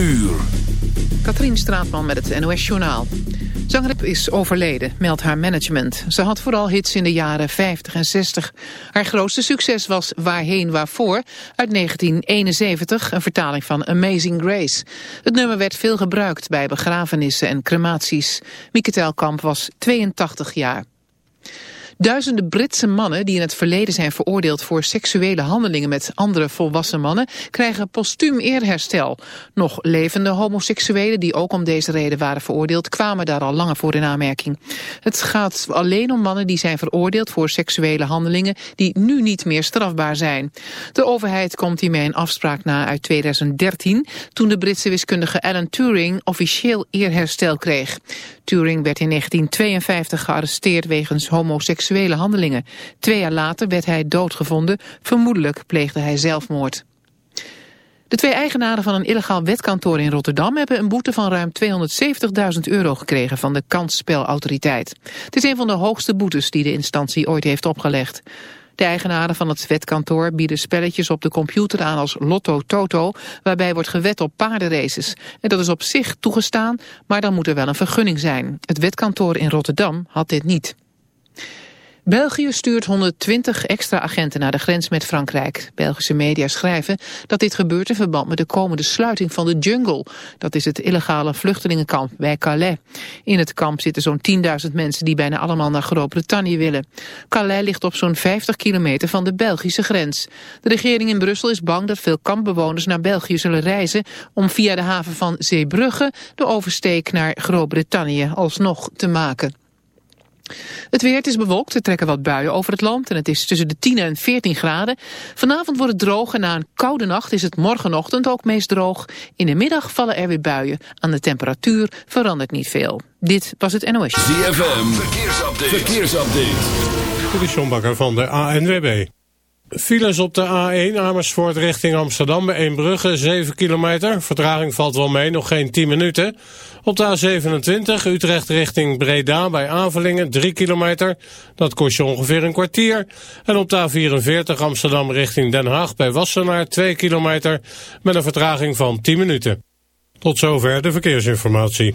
uur. Katrien Straatman met het NOS-journaal. Zangrep is overleden, meldt haar management. Ze had vooral hits in de jaren 50 en 60. Haar grootste succes was Waarheen Waarvoor uit 1971, een vertaling van Amazing Grace. Het nummer werd veel gebruikt bij begrafenissen en crematies. Mieke Telkamp was 82 jaar. Duizenden Britse mannen die in het verleden zijn veroordeeld voor seksuele handelingen met andere volwassen mannen krijgen postuum eerherstel. Nog levende homoseksuelen die ook om deze reden waren veroordeeld kwamen daar al langer voor in aanmerking. Het gaat alleen om mannen die zijn veroordeeld voor seksuele handelingen die nu niet meer strafbaar zijn. De overheid komt hiermee een afspraak na uit 2013 toen de Britse wiskundige Alan Turing officieel eerherstel kreeg. Turing werd in 1952 gearresteerd wegens handelingen. Twee jaar later werd hij doodgevonden. Vermoedelijk pleegde hij zelfmoord. De twee eigenaren van een illegaal wetkantoor in Rotterdam hebben een boete van ruim 270.000 euro gekregen van de kansspelautoriteit. Het is een van de hoogste boetes die de instantie ooit heeft opgelegd. De eigenaren van het wetkantoor bieden spelletjes op de computer aan als Lotto Toto, waarbij wordt gewet op paardenraces. En dat is op zich toegestaan, maar dan moet er wel een vergunning zijn. Het wetkantoor in Rotterdam had dit niet. België stuurt 120 extra agenten naar de grens met Frankrijk. Belgische media schrijven dat dit gebeurt in verband met de komende sluiting van de jungle. Dat is het illegale vluchtelingenkamp bij Calais. In het kamp zitten zo'n 10.000 mensen die bijna allemaal naar Groot-Brittannië willen. Calais ligt op zo'n 50 kilometer van de Belgische grens. De regering in Brussel is bang dat veel kampbewoners naar België zullen reizen... om via de haven van Zeebrugge de oversteek naar Groot-Brittannië alsnog te maken. Het weer, het is bewolkt, er trekken wat buien over het land en het is tussen de 10 en 14 graden. Vanavond wordt het droog en na een koude nacht is het morgenochtend ook meest droog. In de middag vallen er weer buien. Aan de temperatuur verandert niet veel. Dit was het NOS. ZFM, verkeersupdate. verkeersupdate. De Sjombakker van de ANWB. Files op de A1 Amersfoort richting Amsterdam bij Eembrugge 7 kilometer. Vertraging valt wel mee, nog geen 10 minuten. Op de A27 Utrecht richting Breda bij Avelingen 3 kilometer. Dat kost je ongeveer een kwartier. En op de A44 Amsterdam richting Den Haag bij Wassenaar 2 kilometer met een vertraging van 10 minuten. Tot zover de verkeersinformatie.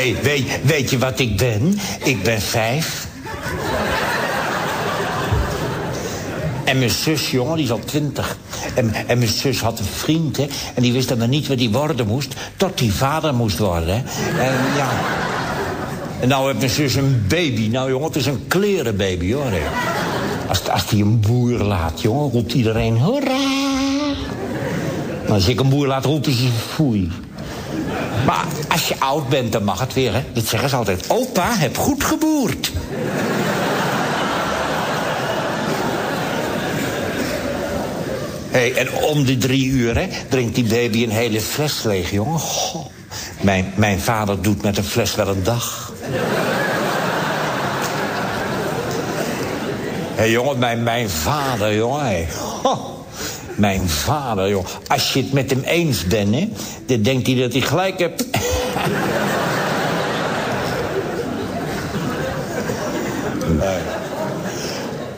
Hey, weet, weet je wat ik ben? Ik ben vijf. En mijn zus, jongen, die is al twintig. En, en mijn zus had een vriend, hè. En die wist dan maar niet wat hij worden moest... tot hij vader moest worden. En ja... En nou heeft mijn zus een baby. Nou jongen, het is een klerenbaby hoor. hè. Als, als die een boer laat, jongen, roept iedereen hoera. Als ik een boer laat, roepen ze foei. Maar als je oud bent, dan mag het weer, hè. Dat zeggen ze altijd. Opa, heb goed geboerd. Hey, en om de drie uur, hè, drinkt die baby een hele fles leeg, jongen. Goh. Mijn, mijn vader doet met een fles wel een dag. Hé, hey, jongen, mijn, mijn vader, jongen. hé. Mijn vader, jongen. Als je het met hem eens bent, hè, dan denkt hij dat hij gelijk hebt. Nee.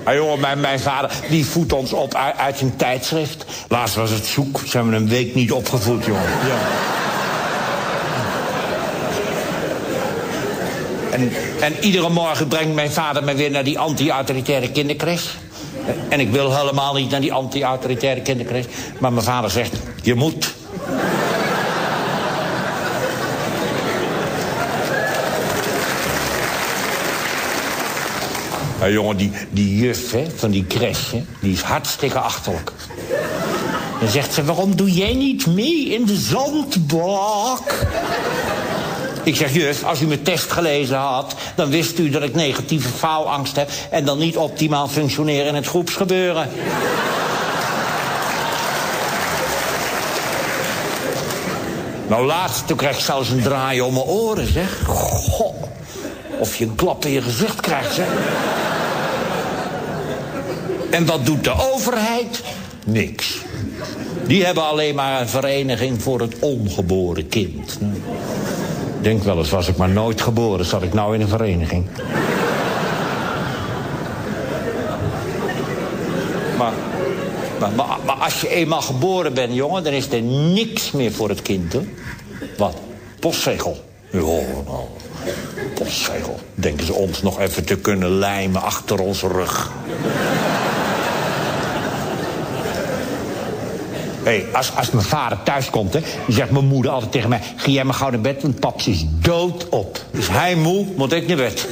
Ah, jongen, mijn, mijn vader die voedt ons op uit, uit een tijdschrift. Laatst was het zoek, zijn we een week niet opgevoed, jongen. Ja. En, en iedere morgen brengt mijn vader me weer naar die anti-autoritaire kindercrash. En ik wil helemaal niet naar die anti-autoritaire kindercrash. Maar mijn vader zegt, je moet. Ja, jongen, die, die juf hè, van die crash, die is hartstikke achterlijk. Dan zegt ze, waarom doe jij niet mee in de zandbak? Ik zeg, juf, als u mijn test gelezen had... dan wist u dat ik negatieve faalangst heb... en dan niet optimaal functioneer in het groepsgebeuren. nou, laatst, toen kreeg ik zelfs een draai om mijn oren, zeg. Goh, of je een klap in je gezicht krijgt, zeg. En wat doet de overheid? Niks. Die hebben alleen maar een vereniging voor het ongeboren kind. Denk wel eens, was ik maar nooit geboren, zat ik nou in een vereniging. Maar, maar, maar, maar als je eenmaal geboren bent, jongen, dan is er niks meer voor het kind, hoor. Wat? Postzegel. Ja, nou, postzegel. Denken ze ons nog even te kunnen lijmen achter onze rug. Hé, als, als mijn vader thuis komt, hè, zegt mijn moeder altijd tegen mij... ga jij maar gauw naar bed, want paps is dood op. Is hij moe, moet ik naar bed.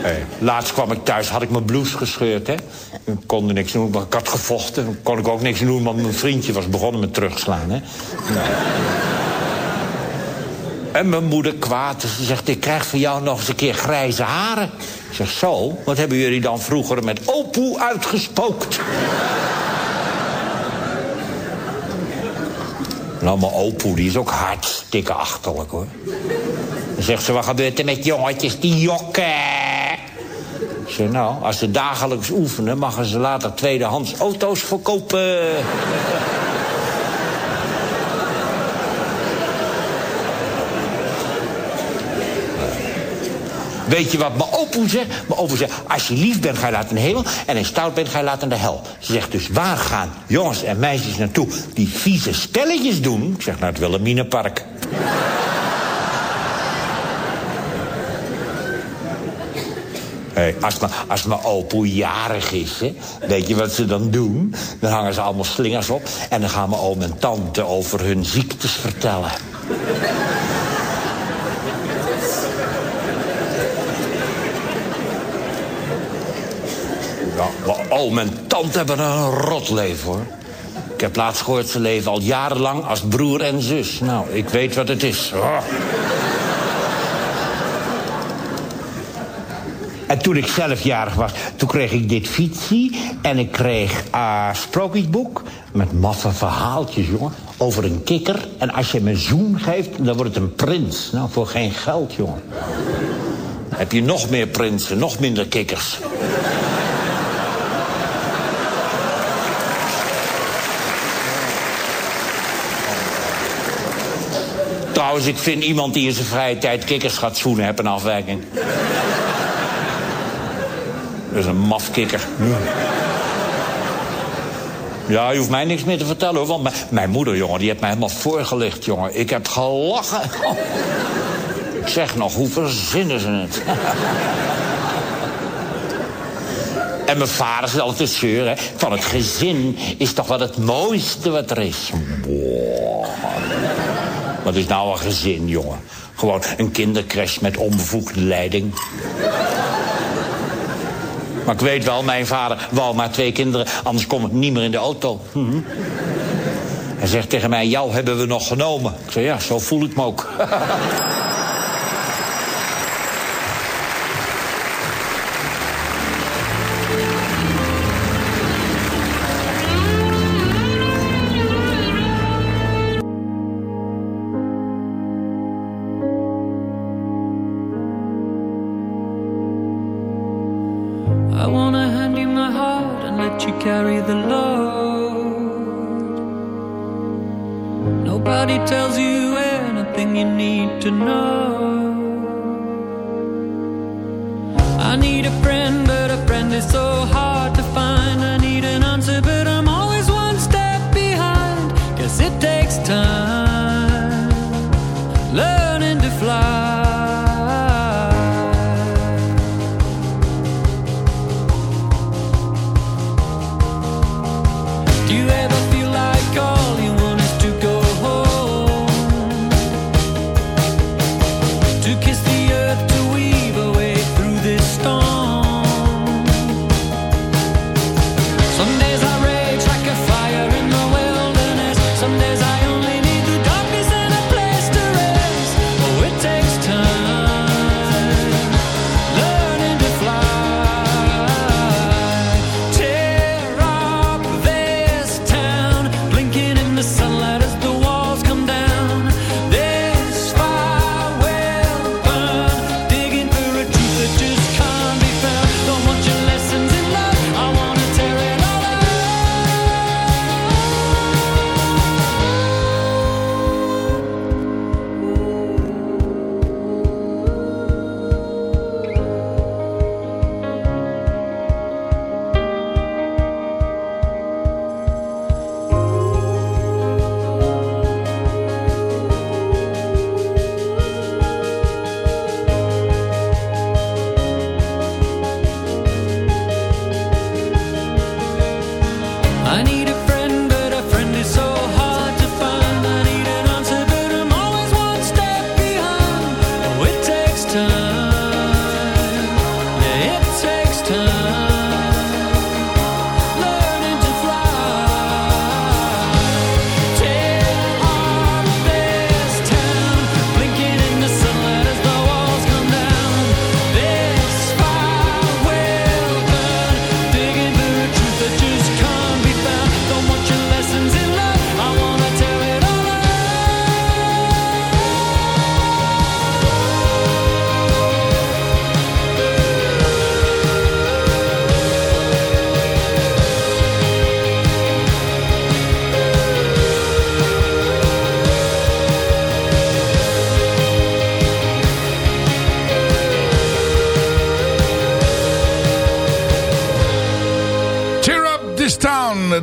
Hé, laatst kwam ik thuis, had ik mijn blouse gescheurd, hè. Ik kon er niks doen, maar ik had gevochten. Kon ik ook niks doen, want mijn vriendje was begonnen met terugslaan, hè. Nou. En mijn moeder kwaad. Ze zegt, ik krijg van jou nog eens een keer grijze haren. Ik zeg, zo? Wat hebben jullie dan vroeger met opoe uitgespookt? nou, mijn opoe, die is ook hartstikke achterlijk, hoor. Dan zegt ze, wat gebeurt er met jongetjes die jokken? Ik zeg, nou, als ze dagelijks oefenen... mogen ze later tweedehands auto's verkopen. Weet je wat mijn opoe zegt? Mijn opoe zegt, als je lief bent, ga je laten in de hemel... en als je stout bent, ga je laten in de hel. Ze zegt dus, waar gaan jongens en meisjes naartoe... die vieze spelletjes doen? Ik zeg, naar het Wilhelminapark. Hey, als, als mijn opoe jarig is, hè, weet je wat ze dan doen? Dan hangen ze allemaal slingers op... en dan gaan mijn oom en tante over hun ziektes vertellen. Oom en tante hebben een rot leven, hoor. Ik heb laatst gehoord, ze leven al jarenlang als broer en zus. Nou, ik weet wat het is. En toen ik zelf jarig was, toen kreeg ik dit fietsie... en ik kreeg een sprookjesboek met maffe verhaaltjes, jongen... over een kikker. En als je hem een zoen geeft, dan wordt het een prins. Nou, voor geen geld, jongen. Heb je nog meer prinsen, nog minder kikkers. Trouwens, ik vind iemand die in zijn vrije tijd kikkers gaat zoenen... heb een afwijking. Dat is een mafkikker. Ja, je hoeft mij niks meer te vertellen, hoor. Want mijn, moeder, jongen, die heeft mij helemaal voorgelicht, jongen. Ik heb gelachen. Ik zeg nog, hoe verzinnen ze het? En mijn vader zit altijd te zeuren. Van het gezin is toch wel het mooiste wat er is. Boah. Wat is nou een gezin, jongen? Gewoon een kindercrash met onbevoegde leiding. Maar ik weet wel, mijn vader wou maar twee kinderen... anders kom ik niet meer in de auto. Hij zegt tegen mij, jou hebben we nog genomen. Ik zeg, ja, zo voel ik me ook.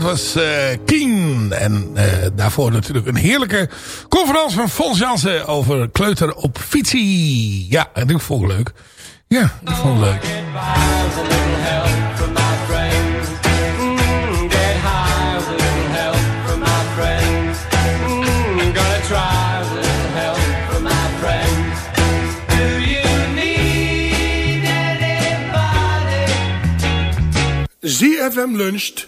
was Keen. En eh, daarvoor natuurlijk een heerlijke conferentie van Fons Jansen over kleuter op fietsie. Ja, en ik vond het leuk. Ja, ik vond het leuk. ZFM Luncht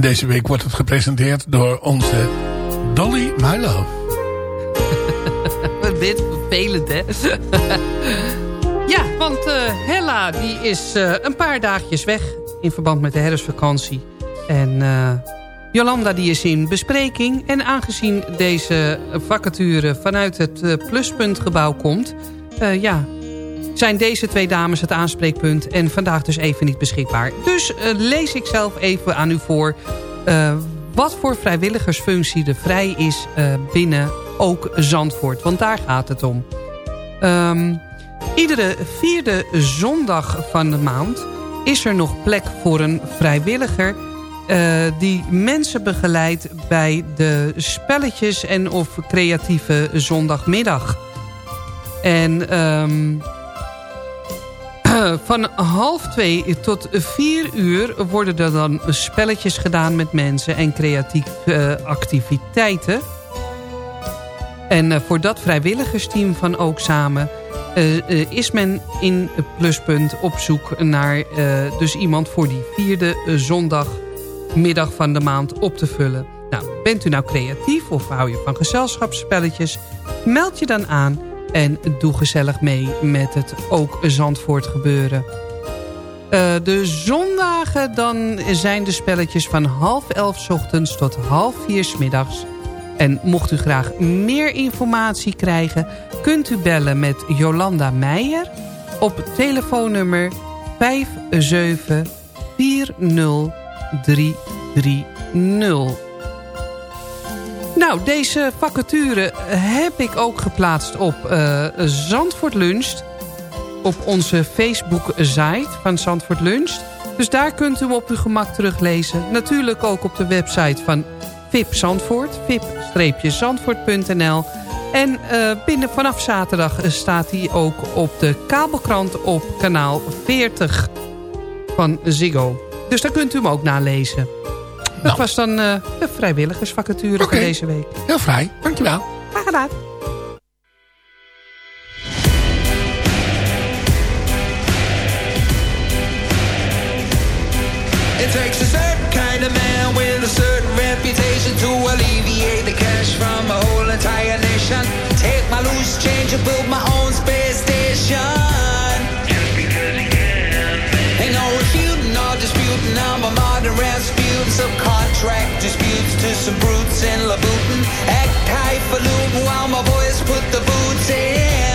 En deze week wordt het gepresenteerd door onze Dolly My Love. Beetje vervelend, hè? ja, want eh, Hella die is eh, een paar dagjes weg in verband met de herfstvakantie. En eh, Jolanda die is in bespreking. En aangezien deze vacature vanuit het pluspuntgebouw komt... ja, zijn deze twee dames het aanspreekpunt en vandaag dus even niet beschikbaar. Dus eh, lees ik zelf even aan u voor eh, wat voor vrijwilligersfunctie er vrij is eh, binnen ook Zandvoort. Want daar gaat het om. Ehm, iedere vierde zondag van de maand is er nog plek voor een vrijwilliger... die mensen begeleidt bij de spelletjes en of creatieve zondagmiddag. En ehm, van half twee tot vier uur worden er dan spelletjes gedaan met mensen en creatieve activiteiten. En eh, voor dat vrijwilligersteam van Ook Samen... eh, eh, is men in pluspunt op zoek naar dus iemand voor die vierde zondagmiddag van de maand op te vullen. Nou, bent u nou creatief of hou je van gezelschapsspelletjes? Meld je dan aan en doe gezellig mee met het Ook Zandvoort gebeuren. Eh, de zondagen dan zijn de spelletjes van half elf ochtends tot half vier middags. En mocht u graag meer informatie krijgen... kunt u bellen met Jolanda Meijer op telefoonnummer 5740330. Nou, deze vacature heb ik ook geplaatst op eh, Zandvoort Lunch. Op onze Facebook-site van Zandvoort Lunch. Dus daar kunt u hem op uw gemak teruglezen. Natuurlijk ook op de website van VIP Zandvoort. vip-zandvoort.nl En eh, binnen vanaf zaterdag staat hij ook op de kabelkrant op kanaal 40 van Ziggo. Dus daar kunt u hem ook nalezen. Dat was dan eh, de vrijwilligersvacature voor deze week. Heel vrij, dankjewel. Graag gedaan. It takes a certain kind of man with a certain reputation to alleviate the cash from a whole entire nation. Take my loose change and build my own space station. Subcontract disputes to some brutes in Labutin. Act highfalutin while my boys put the boots in.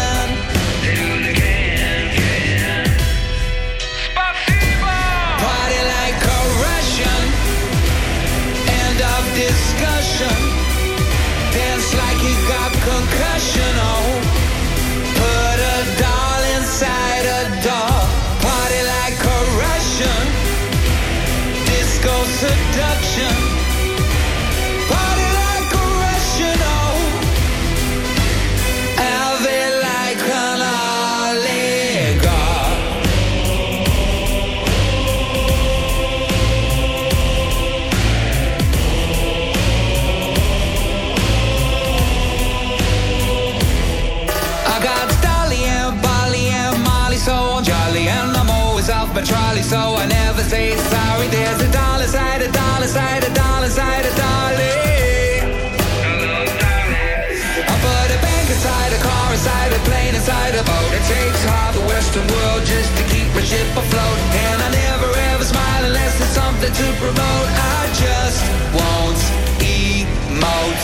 Ship afloat. And I never ever smile unless there's something to promote. I just won't emote.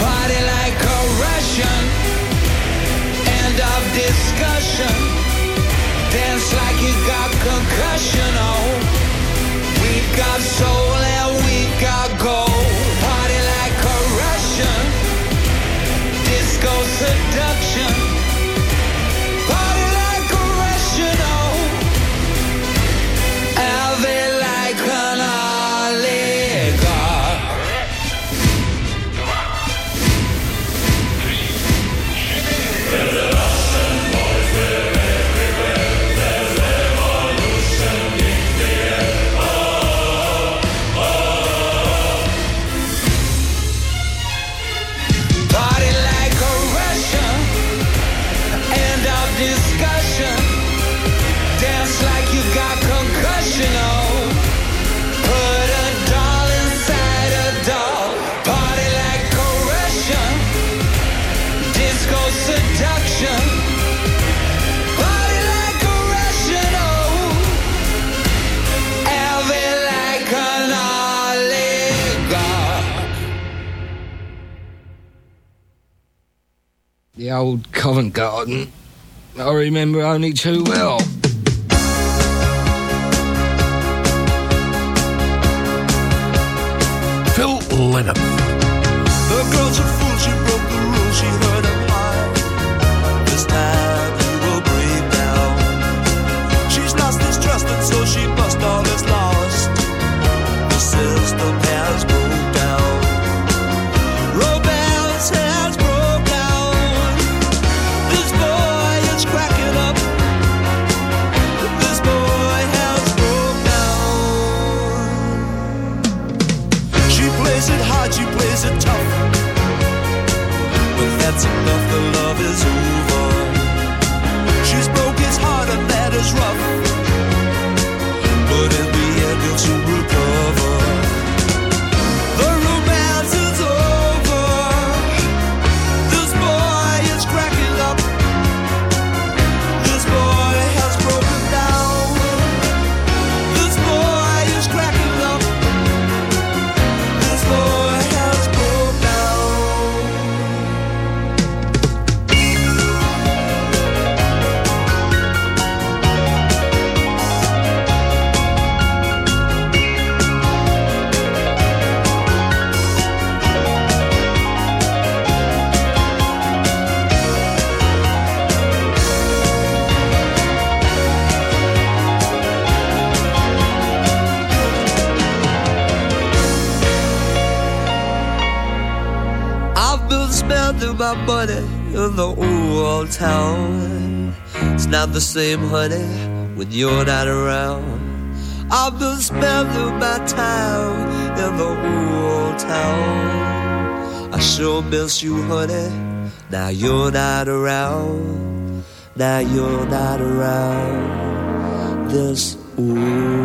Party like a Russian. End of discussion. Dance like you got concussion. Oh, old Covent Garden, I remember only too well. Love is over. Town. It's not the same, honey, when you're not around. I've been spending my time in the old town. I sure miss you, honey. Now you're not around. Now you're not around this old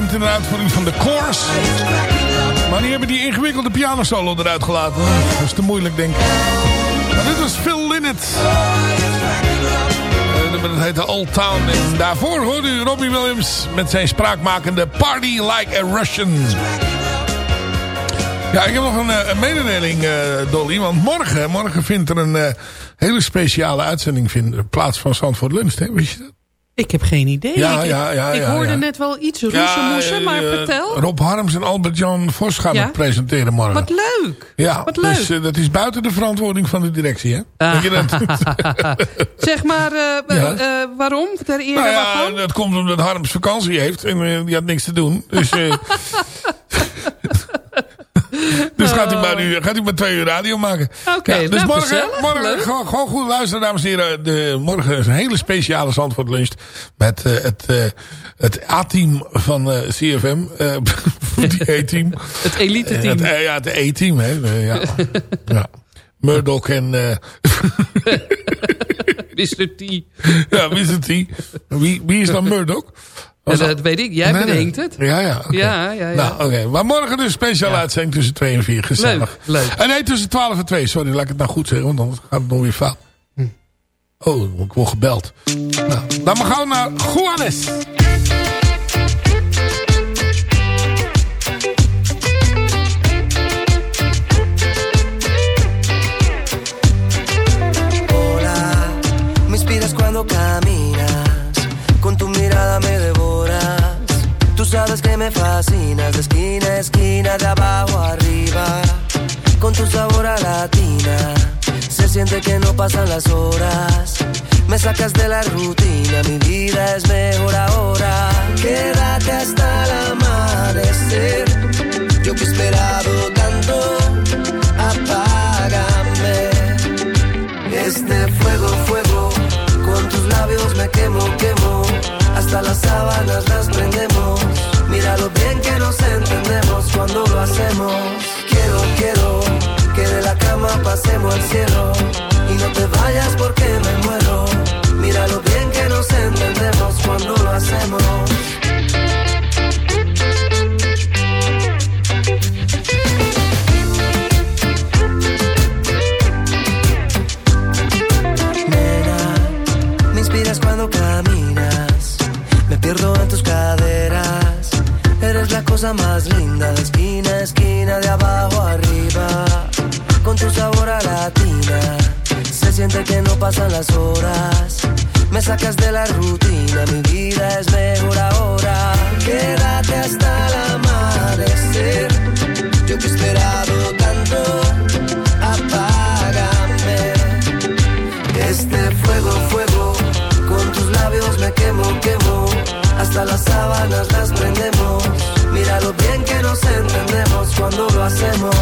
bekend in de uitvoering van de Coors. Maar die hebben die ingewikkelde pianosolo eruit gelaten. Dat is te moeilijk, denk ik. Maar dit was Phil Lynott. Eh, Dat heette Old Town. En daarvoor hoorde u Robbie Williams met zijn spraakmakende Party Like a Russian. Ja, ik heb nog een, eh, een mededeling, eh, Dolly. Want morgen, morgen vindt er een hele speciale uitzending plaats van Zandvoort Lunch. Weet je dat? Ik heb geen idee. Ja, ik, ja, ja, ik hoorde net wel iets roezemoesen, eh, maar vertel. Rob Harms en Albert-Jan Vos gaan het presenteren morgen. Wat leuk. Ja, Wat leuk. dus dat is buiten de verantwoording van de directie, hè? Weet je dat? zeg maar, eh, waarom? Ter ere nou waarvan? dat komt omdat Harms vakantie heeft en die had niks te doen. Dus, dus gaat, hij maar nu, gaat hij maar twee uur radio maken. Oké, dus nou, morgen, gezellig, morgen gewoon, gewoon goed luisteren, dames en heren. De, morgen is een hele speciale Zandvoort lunch met eh, het, eh, het A-team van eh, CFM. die E-team. Het elite team. Het, ja, het E-team, hè. Ja. ja. Murdoch en... Mr. T. ja, het die? Wie, wie is dan Murdoch? Ja, dat weet ik. Jij Nee, nee. bedenkt het. Ja, ja. Ja, ja, ja. Nou, oké. Maar morgen dus speciaal uitzending tussen 2 en 4. Gezellig. Leuk, leuk. En nee, tussen 12 en 2. Sorry, laat ik het nou goed zeggen, want anders gaat het nog weer fout. Hm. Oh, ik word gebeld. Nou, dan maar gauw naar Juanes. Entendemos cuando lo hacemos.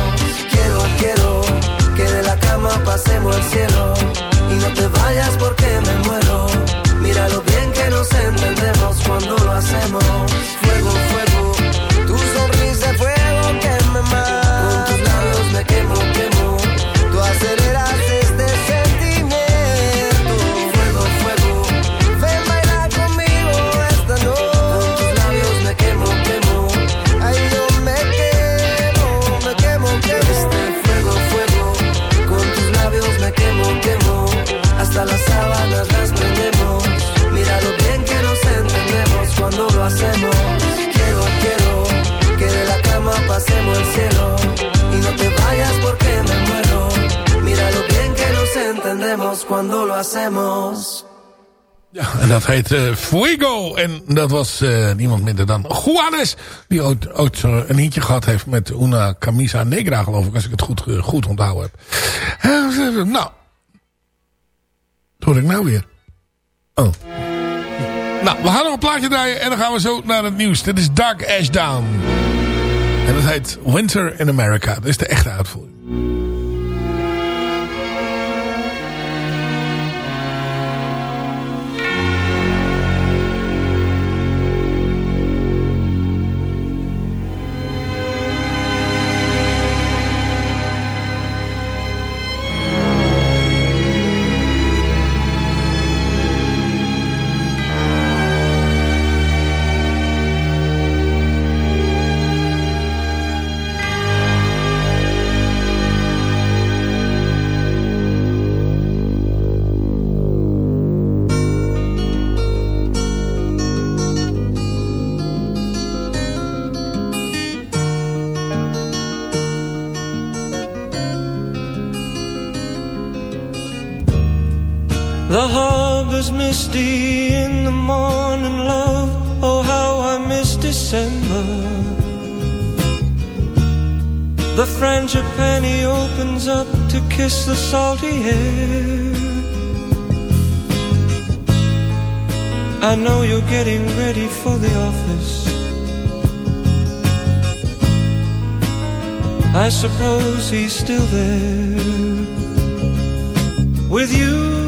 Quiero, quiero que de la cama pasemos al cielo. Heet eh, Fuego. En dat was eh, niemand minder dan Juanes. Die ooit, ooit een hitje gehad heeft met Una Camisa Negra, geloof ik. Als ik het goed, eh, goed onthouden heb. Eh, nou. Wat hoor ik nou weer? Oh. Nou, we gaan nog een plaatje draaien. En dan gaan we zo naar het nieuws. Dit is Dark Ashdown. En dat heet Winter in America. Dat is de echte uitvoering. Harbor's misty in the morning, love. Oh, how I miss December. The frangipani opens up to kiss the salty air. I know you're getting ready for the office. I suppose he's still there with you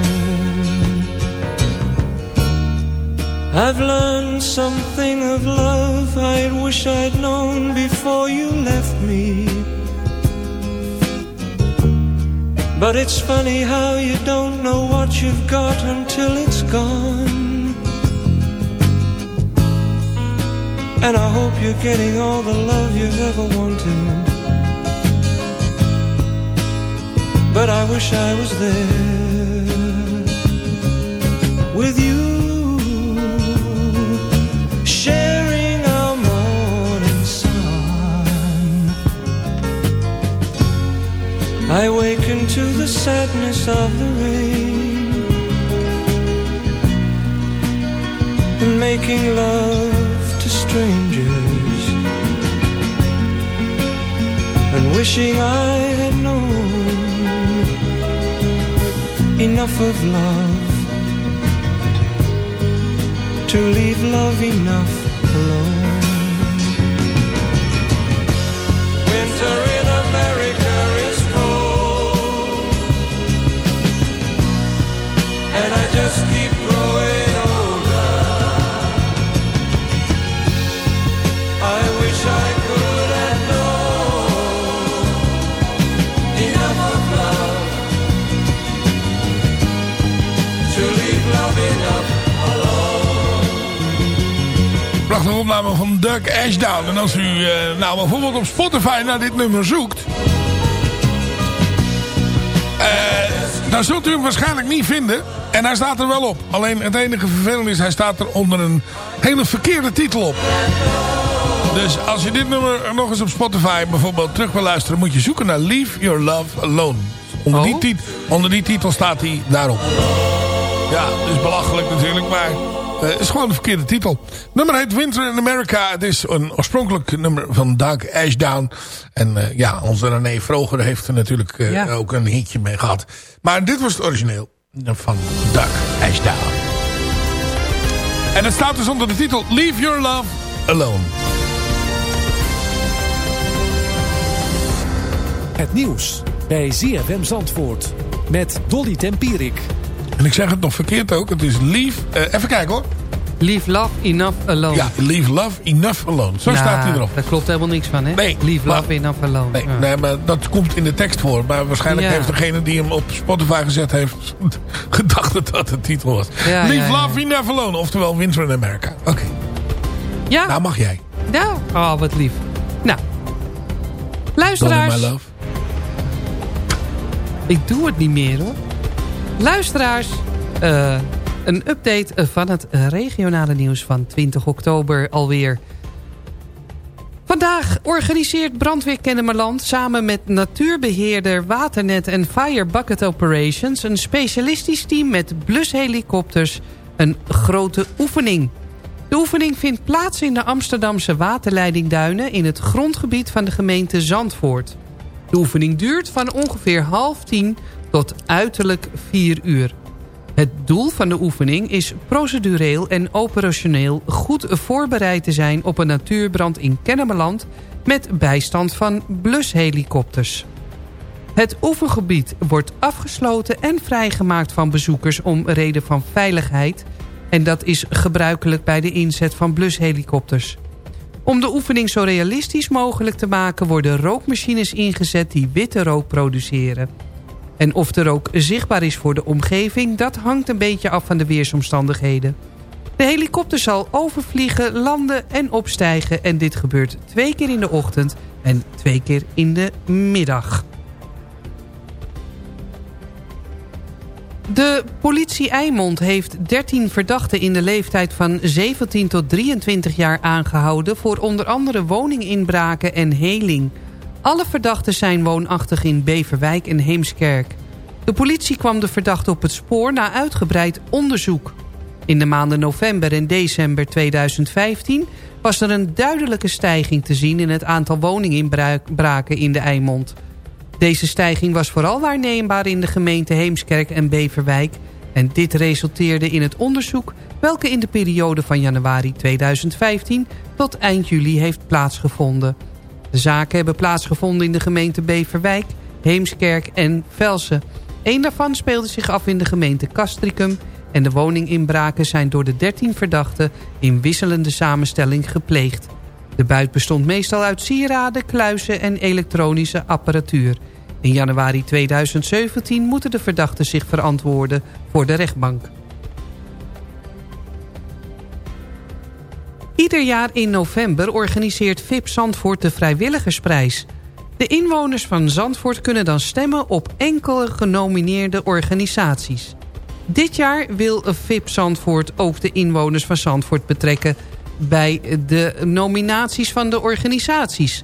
I've learned something of love I wish I'd known before you left me. But it's funny how you don't know what you've got until it's gone. And I hope you're getting all the love you've ever wanted. but I wish I was there with you, I waken to the sadness of the rain. And making love to strangers. And wishing I had known enough of love to leave love enough alone. Winter in America Prachtige opname van Doug Ashdown. En als u eh, nou bijvoorbeeld op Spotify naar dit nummer zoekt... eh, dan zult u hem waarschijnlijk niet vinden. En hij staat er wel op. Alleen het enige vervelende is, hij staat er onder een hele verkeerde titel op. Dus als je dit nummer nog eens op Spotify bijvoorbeeld terug wil luisteren... moet je zoeken naar Leave Your Love Alone. Onder, die, onder die titel staat hij daarop. Ja, dus belachelijk natuurlijk, maar eh, het is gewoon de verkeerde titel. Het nummer heet Winter in America. Het is een oorspronkelijk nummer van Doug Ashdown. En eh, ja, onze René Vroger heeft er natuurlijk eh, Ja. ook een hitje mee gehad. Maar dit was het origineel van Doug Ashdown. En het staat dus onder de titel Leave Your Love Alone. Het nieuws bij ZFM Zandvoort met Dolly Tempierik. En ik zeg het nog verkeerd ook. Het is Leave... eh, even kijken hoor. Leave love enough alone. Ja, Leave Love Enough Alone. Zo Nou, staat hij erop. Daar klopt helemaal niks van, hè? Nee, Leave maar- love enough alone. Nee, Ja. nee, maar dat komt in de tekst voor. Maar waarschijnlijk Ja. heeft degene die hem op Spotify gezet heeft... gedacht dat dat de titel was. Ja, Leave ja, ja. Love Enough Alone. Oftewel Winter in America. Oké. Ja? Nou mag jij. Nou, oh, wat lief. Nou, luisteraars. my love. Ik doe het niet meer, hoor. Luisteraars, eh, een update van het regionale nieuws van 20 oktober alweer. Vandaag organiseert Brandweer Kennemerland samen met natuurbeheerder Waternet en Fire Bucket Operations... een specialistisch team met blushelikopters een grote oefening. De oefening vindt plaats in de Amsterdamse waterleidingduinen... in het grondgebied van de gemeente Zandvoort. De oefening duurt van ongeveer half tien tot uiterlijk vier uur. Het doel van de oefening is procedureel en operationeel goed voorbereid te zijn op een natuurbrand in Kennemerland met bijstand van blushelikopters. Het oefengebied wordt afgesloten en vrijgemaakt van bezoekers om reden van veiligheid en dat is gebruikelijk bij de inzet van blushelikopters. Om de oefening zo realistisch mogelijk te maken worden rookmachines ingezet die witte rook produceren. En of de rook zichtbaar is voor de omgeving, dat hangt een beetje af van de weersomstandigheden. De helikopter zal overvliegen, landen en opstijgen en dit gebeurt twee keer in de ochtend en twee keer in de middag. De politie Eimond heeft 13 verdachten in de leeftijd van 17 tot 23 jaar aangehouden... voor onder andere woninginbraken en heling. Alle verdachten zijn woonachtig in Beverwijk en Heemskerk. De politie kwam de verdachte op het spoor na uitgebreid onderzoek. In de maanden november en december 2015 was er een duidelijke stijging te zien... in het aantal woninginbraken in de Eimond... Deze stijging was vooral waarneembaar in de gemeente Heemskerk en Beverwijk... en dit resulteerde in het onderzoek... welke in de periode van januari 2015 tot eind juli heeft plaatsgevonden. De zaken hebben plaatsgevonden in de gemeente Beverwijk, Heemskerk en Velsen. Eén daarvan speelde zich af in de gemeente Castricum... en de woninginbraken zijn door de 13 verdachten in wisselende samenstelling gepleegd. De buit bestond meestal uit sieraden, kluizen en elektronische apparatuur. In januari 2017 moeten de verdachten zich verantwoorden voor de rechtbank. Ieder jaar in november organiseert VIP Zandvoort de Vrijwilligersprijs. De inwoners van Zandvoort kunnen dan stemmen op enkele genomineerde organisaties. Dit jaar wil VIP Zandvoort ook de inwoners van Zandvoort betrekken... bij de nominaties van de organisaties.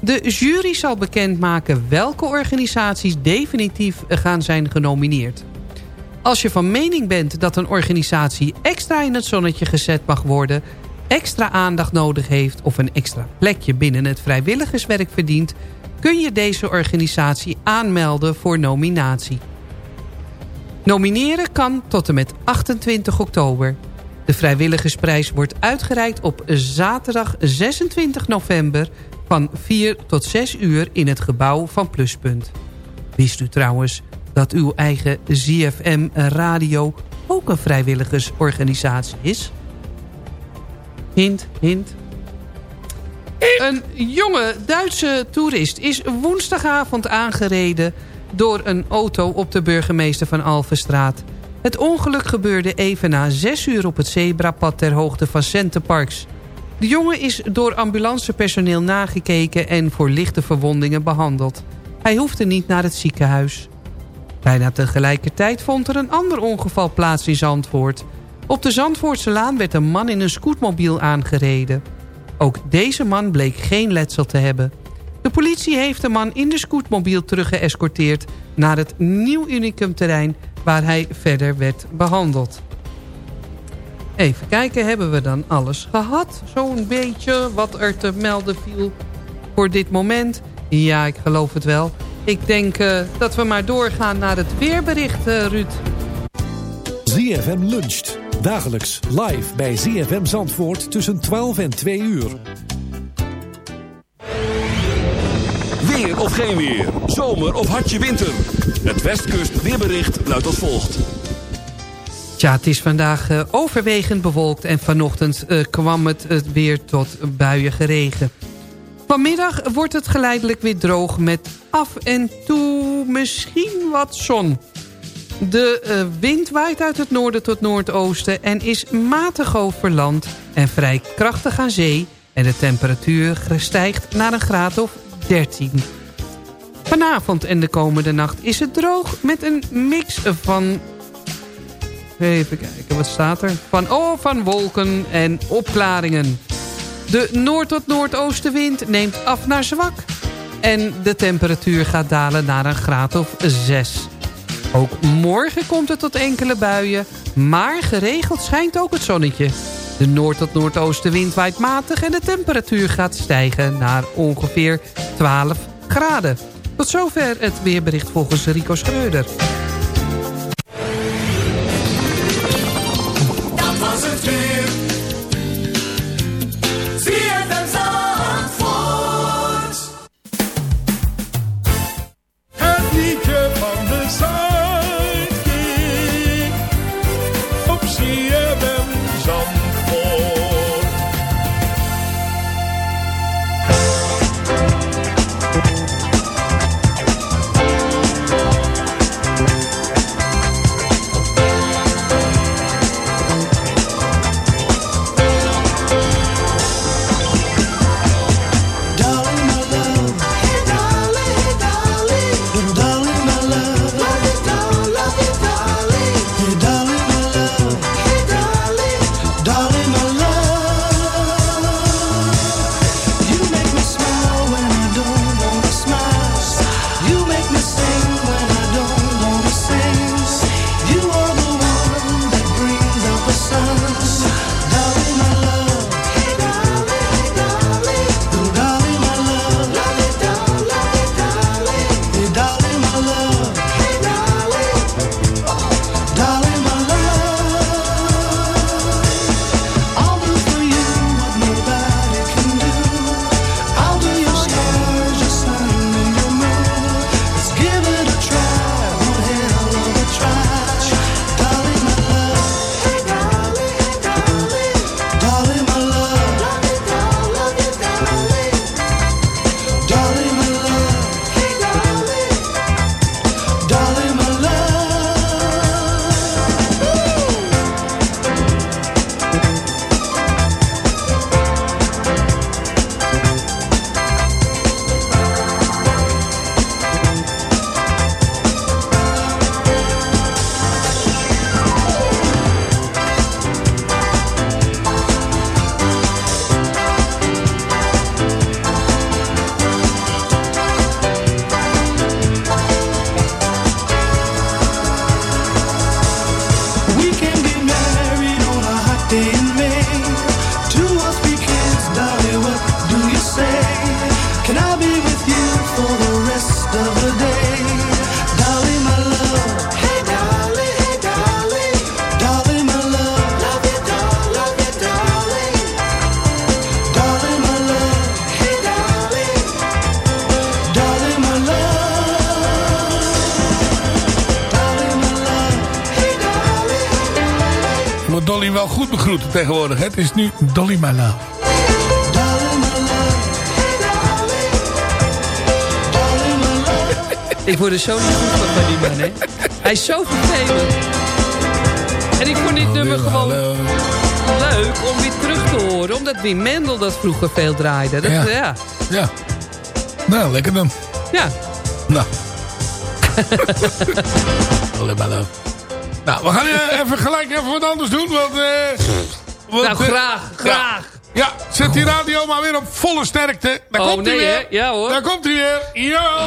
De jury zal bekendmaken welke organisaties definitief gaan zijn genomineerd. Als je van mening bent dat een organisatie extra in het zonnetje gezet mag worden... extra aandacht nodig heeft of een extra plekje binnen het vrijwilligerswerk verdient... kun je deze organisatie aanmelden voor nominatie. Nomineren kan tot en met 28 oktober. De vrijwilligersprijs wordt uitgereikt op zaterdag 26 november... van 4 tot 6 uur in het gebouw van Pluspunt. Wist u trouwens dat uw eigen ZFM Radio ook een vrijwilligersorganisatie is? Hint, hint. Een jonge Duitse toerist is woensdagavond aangereden... door een auto op de burgemeester van Alvenstraat. Het ongeluk gebeurde even na zes uur op het zebrapad... ter hoogte van Centerparks. De jongen is door ambulancepersoneel nagekeken... en voor lichte verwondingen behandeld. Hij hoefde niet naar het ziekenhuis. Bijna tegelijkertijd vond er een ander ongeval plaats in Zandvoort. Op de Zandvoortse Laan werd een man in een scootmobiel aangereden. Ook deze man bleek geen letsel te hebben. De politie heeft de man in de scootmobiel teruggeëscorteerd... naar het Nieuw Unicum terrein waar hij verder werd behandeld. Even kijken, hebben we dan alles gehad? Zo'n beetje wat er te melden viel voor dit moment. Ja, ik geloof het wel. Ik denk uh, dat we maar doorgaan naar het weerbericht, uh, Ruud. ZFM luncht. Dagelijks live bij ZFM Zandvoort tussen 12 en 2 uur. Weer of geen weer. Zomer of hartje winter. Het Westkust weerbericht luidt als volgt. Tja, het is vandaag uh, overwegend bewolkt en vanochtend uh, kwam het uh, weer tot buien geregen. Vanmiddag wordt het geleidelijk weer droog met af en toe misschien wat zon. De uh, wind waait uit het noorden tot noordoosten en is matig over land en vrij krachtig aan zee. En de temperatuur stijgt naar een graad of 13. Vanavond en de komende nacht is het droog met een mix van... Even kijken, wat staat er? Van, oh, van wolken en opklaringen. De noord- tot noordoostenwind neemt af naar zwak. En de temperatuur gaat dalen naar een graad of 6. Ook morgen komt het tot enkele buien, maar geregeld schijnt ook het zonnetje. De noord- tot noordoostenwind waait matig en de temperatuur gaat stijgen naar ongeveer 12 graden. Tot zover het weerbericht volgens Rico Schreuder. Tegenwoordig. Het is nu Dolly my love. Ik word er zo niet goed van bij die man, hè. Hij is zo vervelend. En ik vond dit nummer gewoon leuk om weer terug te horen. Omdat Wim Mendel dat vroeger veel draaide. Dat, Ja. ja. Ja. Nou, lekker dan. Ja. Nou. Dolly. Nou, we gaan eh, even gelijk even wat anders doen. Want, eh, want, Nou, eh, graag, graag. Ja, zet die radio maar weer op volle sterkte. Daar Oh, komt hij nee, weer. Ja, hoor. Daar komt hij weer. Ja.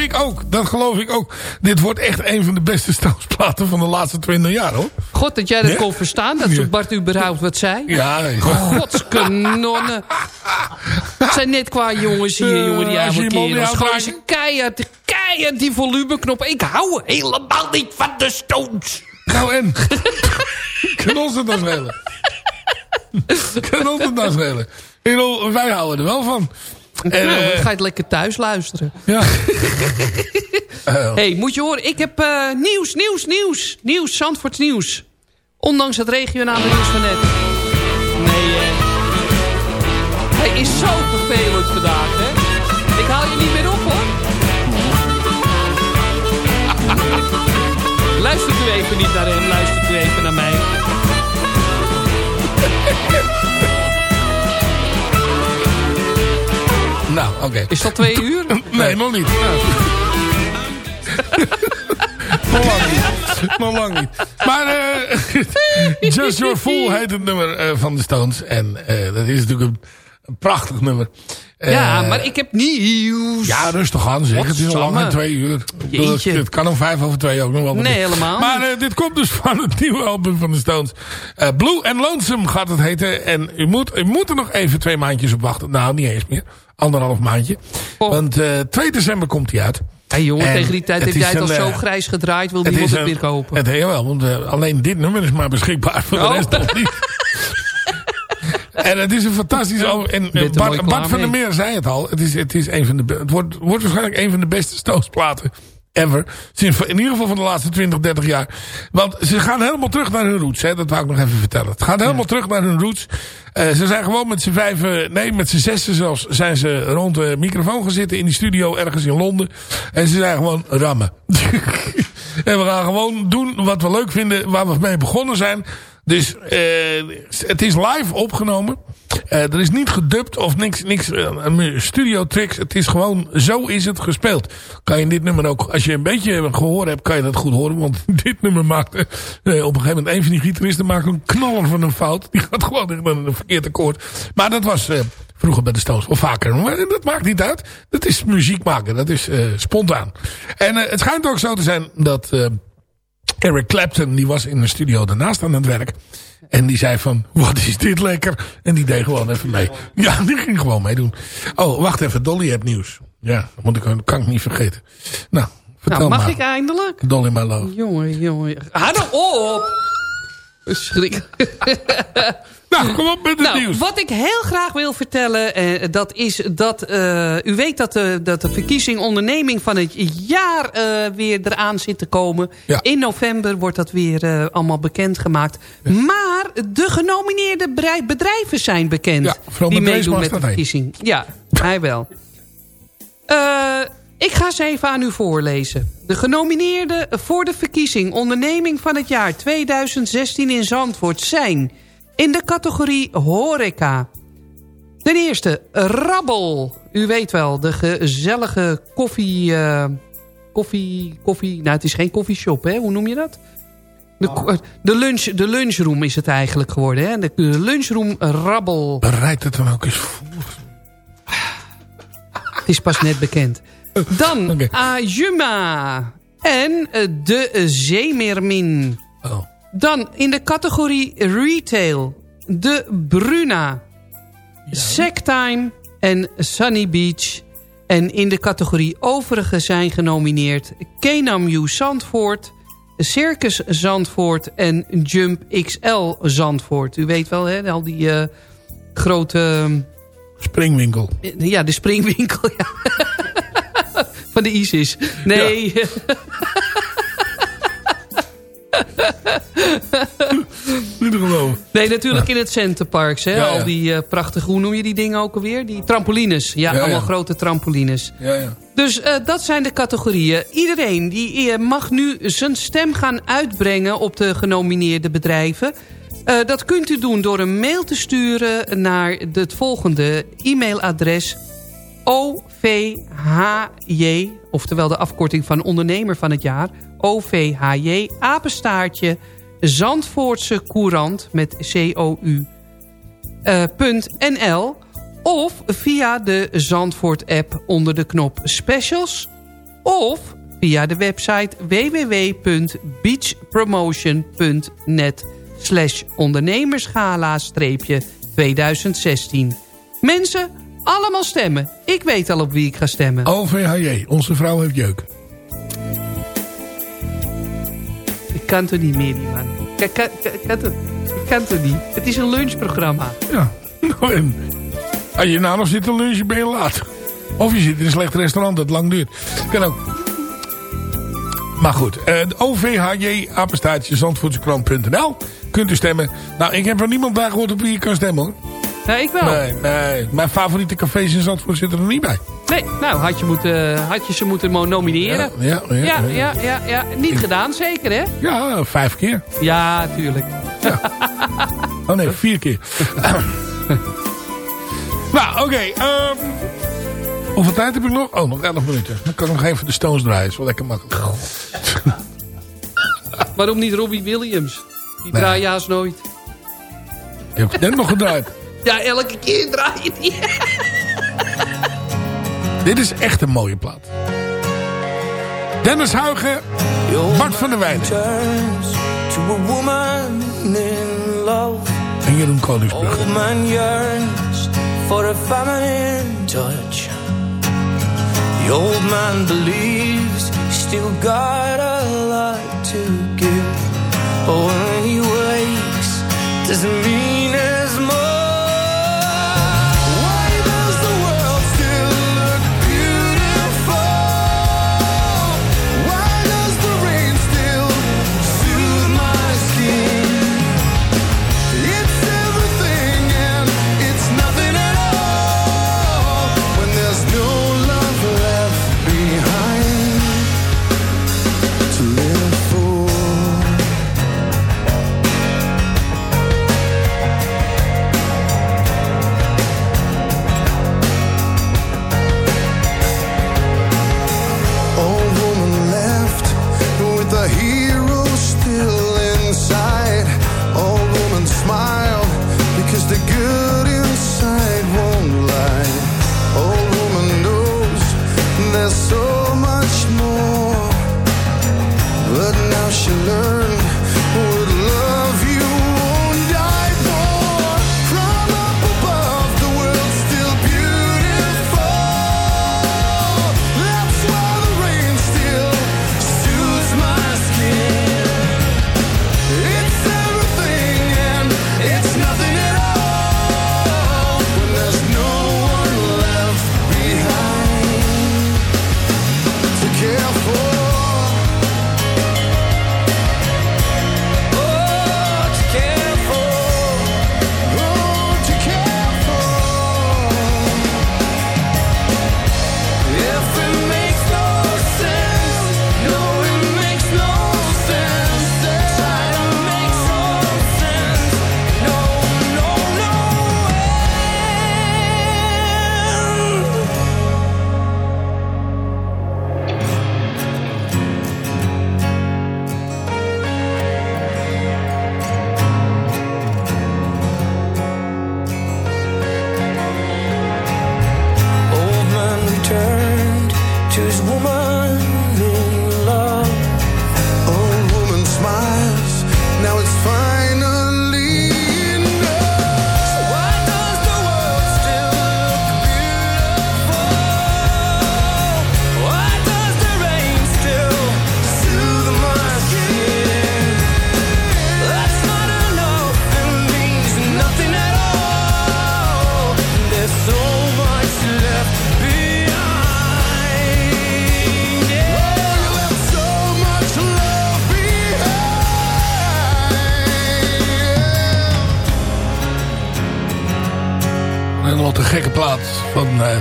Ik ook. Dat geloof ik ook. Dit wordt echt een van de beste Stonesplaten van de laatste 20 jaar, hoor. God dat jij dat Ja? kon verstaan. Dat Ja. Bart überhaupt wat zei. Ja, Godskanonnen. Het zijn net qua jongens hier, Eh, jongen, die kerels. Gewoon ze keihard, keihard die volumeknop. Ik hou helemaal niet van de Stones. Nou en? kan ons het dan schelen? kan ons het dan schelen? Ik bedoel, wij houden er wel van. En, nou, eh, dan ga je het lekker thuis luisteren. ja. hey, moet je horen. Ik heb eh, nieuws, nieuws, nieuws. Nieuws, Zandvoorts nieuws. Ondanks het regionale nieuws van net. Nee, hè. Hij is zo vervelend vandaag, hè. Ik haal je niet meer op, hoor. Luistert u even niet naar hem, luistert u even naar mij. Nou, oké. Is dat twee uur? Nee, nog niet. nog lang niet. Nog lang niet. Maar eh Just Your Fool heet het nummer eh, van de Stones. En eh, dat is natuurlijk een, een prachtig nummer. Ja, maar ik heb nieuws. Ja, rustig aan zeg. Het is al lang twee uur. Het kan om vijf over twee ook nog wel. Nee, helemaal Maar dit komt dus van het nieuwe album van de Stones. Blue and Lonesome gaat het heten. En u moet, u moet er nog even twee maandjes op wachten. Nou, niet eens meer. Anderhalf maandje. Want eh 2 december komt hij uit. Hey jongen, En tegen die tijd heb jij het al een, zo eh, grijs gedraaid. Wil niemand het een- meer kopen. Het jawel, want eh, alleen dit nummer is maar beschikbaar. Voor de Oh. rest nog niet. En het is een fantastisch album. En Bart, van der mee? Meer zei het al. Het, is, het, is een van de, het wordt, wordt waarschijnlijk een van de beste Stones platen ever. Sinds, in ieder geval van de laatste 20, 30 jaar. Want ze gaan helemaal terug naar hun roots. Hè? Dat wou ik nog even vertellen. Het gaat helemaal terug naar hun roots. Eh, ze zijn gewoon met z'n vijven, nee met z'n zessen zelfs, zijn ze rond de microfoon gaan zitten in die studio ergens in Londen. En ze zijn gewoon rammen. en we gaan gewoon doen wat we leuk vinden, waar we mee begonnen zijn. Dus eh, het is live opgenomen. Eh, er is niet gedubt of niks, niks eh, studio tricks. Het is gewoon, zo is het gespeeld. Kan je dit nummer ook, als je een beetje gehoord hebt, kan je dat goed horen. Want dit nummer maakt eh, op een gegeven moment, een van die gitaristen maakt een knaller van een fout. Die gaat gewoon met een verkeerd akkoord. Maar dat was vroeger bij de Stones of vaker. Maar dat maakt niet uit. Dat is muziek maken. Dat is spontaan. En het schijnt ook zo te zijn dat... Eric Clapton, die was in de studio daarnaast aan het werk. En die zei van, wat is dit lekker? En die deed gewoon even mee. Ja, die ging gewoon meedoen. Oh, wacht even, Dolly heeft nieuws. Ja, dat moet ik, dat kan ik niet vergeten. Nou, vertel Nou, mag maar. ik eindelijk? Dolly my love. Jongen, jongen. Hou nou op! Verschrikkelijk. Nou, kom op met het nou, nieuws. Wat ik heel graag wil vertellen, eh, dat is dat... eh, u weet dat de, dat de verkiezing onderneming van het jaar eh, weer eraan zit te komen. In november wordt dat weer eh, allemaal bekendgemaakt. Maar de genomineerde bedrij- bedrijven zijn bekend. vooral die meedoen met de verkiezing. Ja, hij wel. Eh, ik ga ze even aan u voorlezen. De genomineerden voor de verkiezing onderneming van het jaar 2016 in Zandvoort zijn... in de categorie horeca. Ten eerste Rabbel. U weet wel, de gezellige koffie... eh, koffie, koffie... Nou, het is geen koffieshop, hè? Hoe noem je dat? De, ko- de, lunch, de lunchroom is het eigenlijk geworden, hè? De, de lunchroom Rabbel. Bereid het dan ook eens voor. Het is pas net bekend. Dan Ajuma en eh, de Zeemermin. Dan in de categorie retail de Bruna, Sectime en Sunny Beach. En in de categorie overige zijn genomineerd Kenamju Zandvoort, Circus Zandvoort en Jump XL Zandvoort. U weet wel, hè, al die eh, grote... Springwinkel. Ja, de springwinkel, ja. Van de ISIS. Nee. Niet te geloven. Nee, natuurlijk in het Centerparks. Hè? Ja, ja. Al die eh, prachtige, hoe noem je die dingen ook alweer? Die trampolines. Ja, Ja, ja. allemaal grote trampolines. Ja, ja. Dus eh, dat zijn de categorieën. Iedereen die eh, mag nu zijn stem gaan uitbrengen op de genomineerde bedrijven. Dat kunt u doen door een mail te sturen naar het volgende e-mailadres. OVHJ, oftewel de afkorting van ondernemer van het jaar. OVHJ, apenstaartje, Zandvoortse Courant met C-O-U eh, .nl of via de Zandvoort-app onder de knop Specials... of via de website www.beachpromotion.net slash ondernemerschala-2016. Mensen, allemaal stemmen. Ik weet al op wie ik ga stemmen. OVHJ, onze vrouw heeft jeuk. Ik kan toch niet meer, die man. Ik kan, kan, kan, toch- ik kan toch niet. Het is een lunchprogramma. Ja. Nou, en als je nou nog zit te lunchen, ben je laat. Of je zit in een slecht restaurant dat lang duurt. Kan ook. Maar goed, eh, de OVHJ, apenstaartje, zandvoortsekrant.nl. Kunt u stemmen. Nou, ik heb er niemand bij gehoord op wie je kan stemmen hoor. Ja, ik wel. Nee, nee. Mijn favoriete cafés in Zandvoort zitten er niet bij. Nee, nou, had je, moeten, had je ze moeten mo- nomineren. Ja, ja, ja, ja, ja. ja, ja, ja. Niet gedaan, zeker, hè? Ja, vijf keer. Ja, tuurlijk. Oh nee, vier keer. nou, oké. ehm, hoeveel tijd heb ik nog? Oh, nog 11 minuten. Dan kan ik nog even de Stones draaien. is wel lekker makkelijk. Waarom niet Robbie Williams? Die Nee. draai je haast nooit. Die heb ik net nog gedraaid. Ja, elke keer draai je die. Dit is echt een mooie plaat. Dennis Huigen, Bart van der Weijden To a woman in love. en Jeroen Koningsbrug. Old man yearns for a feminine touch. The old man believes he's still got a lot to give. But when he wakes, doesn't mean van eh,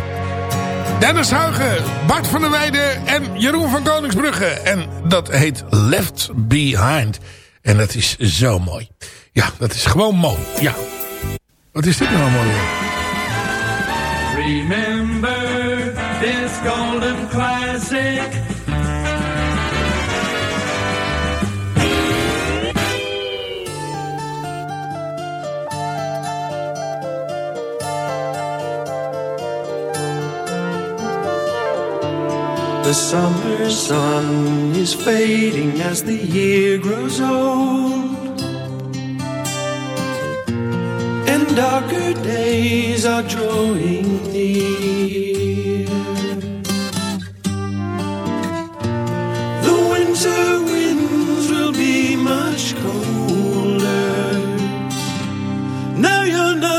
Dennis Huigen, Bart van der Weijden en Jeroen van Koningsbrugge. En dat heet Left Behind. En dat is zo mooi. Ja, dat is gewoon mooi. Ja. Wat is dit nou mooi? Remember this golden classic. The summer sun is fading as the year grows old. And darker days are drawing near. The winter winds will be much colder. Now you're not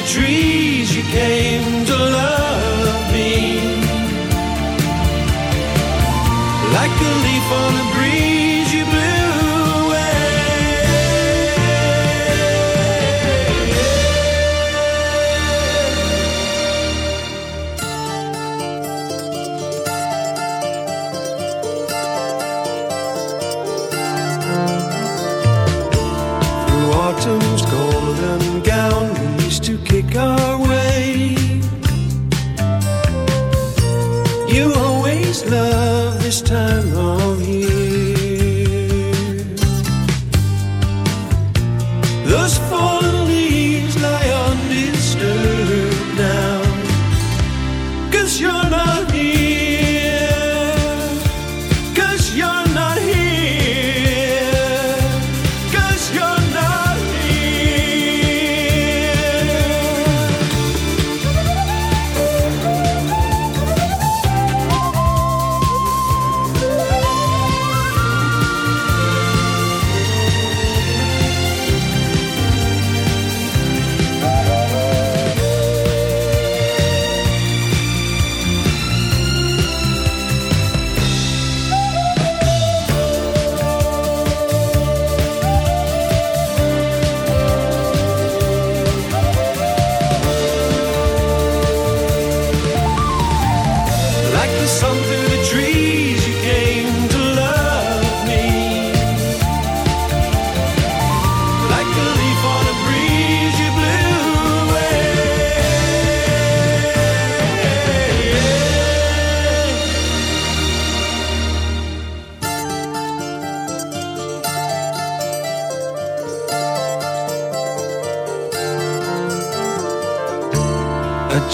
the trees, you came to love me. Like a leaf on a breeze,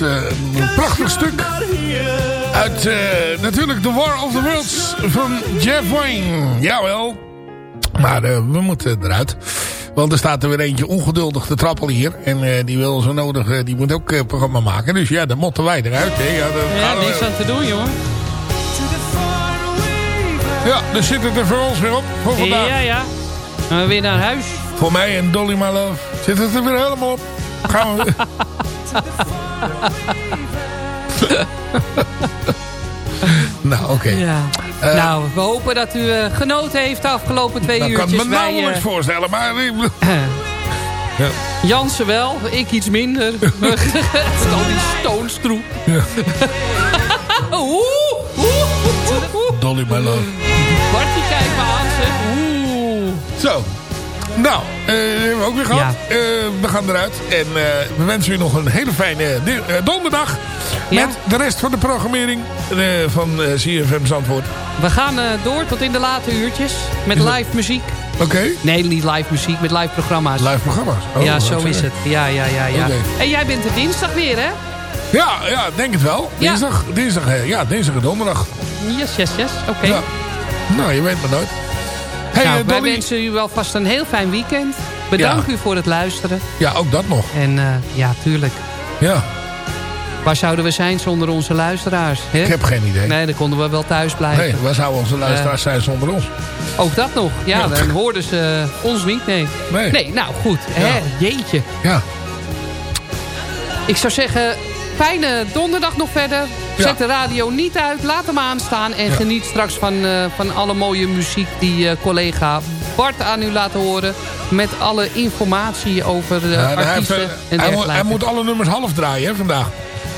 Eh, een prachtig stuk. Uit eh, natuurlijk The War of the Worlds van Jeff Wayne. Jawel. Maar eh, we moeten eruit. Want er staat er weer eentje ongeduldig te trappelen hier. En die wil zo nodig, die moet ook programma maken. Dus ja, dan moeten wij eruit. Hè. Ja, dan Ja, niks aan te doen, jongen. ja, dus zit het er voor ons weer op voor vandaag. Ja, ja. Dan gaan we weer naar huis. Voor mij en Dolly My Love zit het er weer helemaal op. Gaan we... nou, oké. Ja. Eh, nou, we hopen dat u eh, genoten heeft de afgelopen twee kan uurtjes. ik me Wij, nauwelijks eh, voorstellen, maar... ja. Jansen wel, ik iets minder. Al die stoonstroep. Ja. Oeh, oeh, oeh, oeh. Dolly, my love. Bartje, kijk maar aan, zeg. Oeh. Zo. Nou, dat hebben we ook weer gehad. Eh, we gaan eruit. En eh, we wensen u nog een hele fijne donderdag. Met de rest van de programmering van CFM Zandvoort. We gaan door tot in de late uurtjes. Met live muziek. Oké. Nee, niet live muziek, met live programma's. Live programma's. Oh, ja, zo is het. Ja, ja, ja, ja. En jij bent er dinsdag weer, hè? Ja, ja, denk het wel. Ja. Dinsdag, dinsdag, ja, dinsdag en donderdag. Yes, yes, yes. Oké. Ja. Nou, je weet maar nooit. Hey, nou, eh, wij wensen u wel vast een heel fijn weekend. Bedankt u voor het luisteren. Ja, ook dat nog. En eh, ja, tuurlijk. Ja. Waar zouden we zijn zonder onze luisteraars? Hè? Ik heb geen idee. Nee, dan konden we wel thuis blijven. Nee, waar zouden onze luisteraars zijn zonder ons? Ook dat nog. Ja, Ja. dan hoorden ze ons niet. Nee. Nee. nou goed. Hè, jeetje. Ja. Ik zou zeggen, fijne donderdag nog verder. Ja. Zet de radio niet uit. Laat hem aanstaan. En Ja. geniet straks van, eh, van alle mooie muziek die eh, collega Bart aan u laat horen. Met alle informatie over de Ja, hij, heeft, artiesten eh, en hij, moet, hij moet alle nummers half draaien hè, vandaag.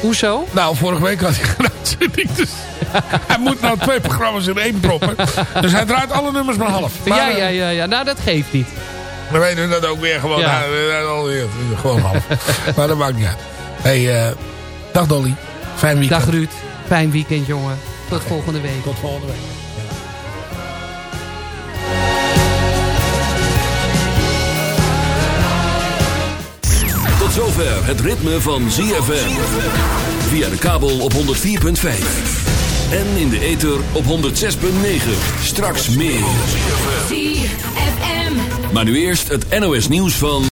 Hoezo? Nou, vorige week had hij geen uitzending. Dus hij moet nou twee programma's in één proppen. Dus hij draait alle nummers maar half. Maar, ja, eh, ja, ja, ja. Nou, dat geeft niet. Dan weten we dat ook weer gewoon. Ja. nou, eh, gewoon half. maar dat maakt niet uit. Hey, eh, dag Dolly. Fijn weekend. Dag Ruud. Fijn weekend, jongen. Tot volgende week. Tot volgende week. Tot zover het ritme van ZFM. Via de kabel op 104.5. En in de ether op 106.9. Straks meer. ZFM. Maar nu eerst het NOS nieuws van...